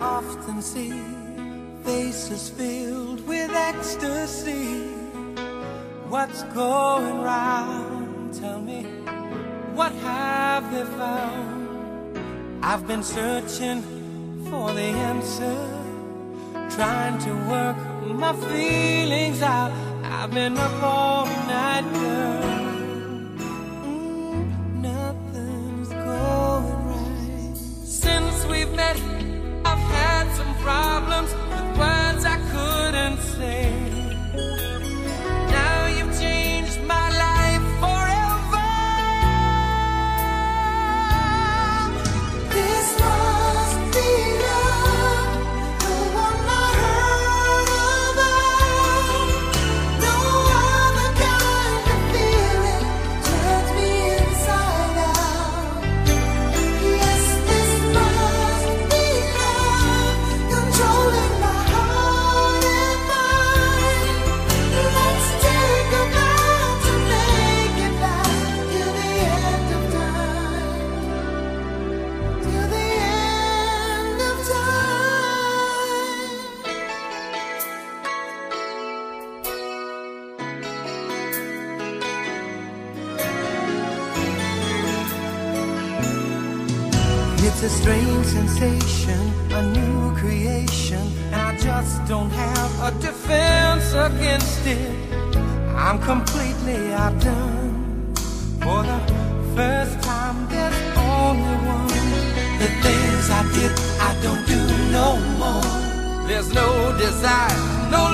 often see faces filled with ecstasy. What's going round? Tell me, what have they found? I've been searching for the answer, trying to work my feelings out. I've been up all night, girl. It's a strange sensation, a new creation, and I just don't have a defense against it. I'm completely outdone. For the first time, there's only one. The things I did, I don't do no more. There's no desire, no